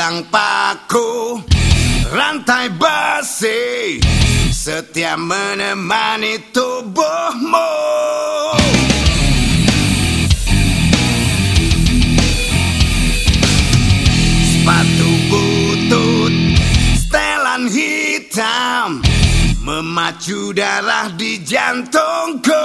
tulang paku Rantai besi Setia menemani tubuhmu. Sepatu butut Setelan hitam Memacu darah di jantungku.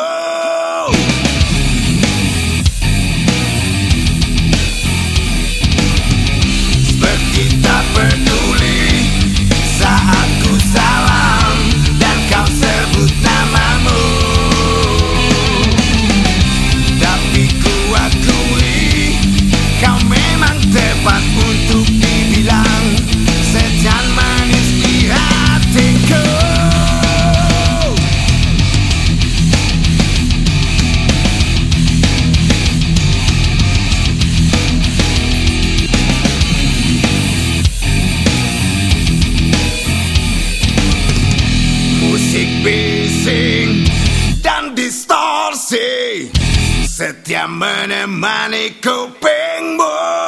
Musik bising dan distorsi. Setia menemani kupingmu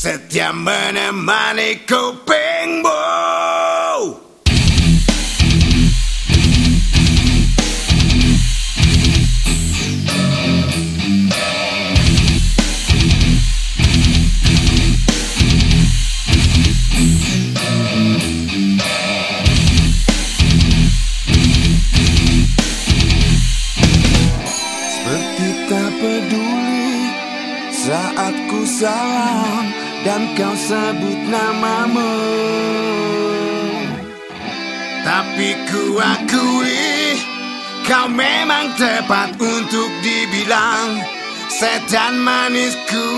Setia menemani kupingmu Seperti tak peduli saat ku salam dan kau sebut namamu. Tapi ku akui kau memang tepat untuk dibilang setan manisku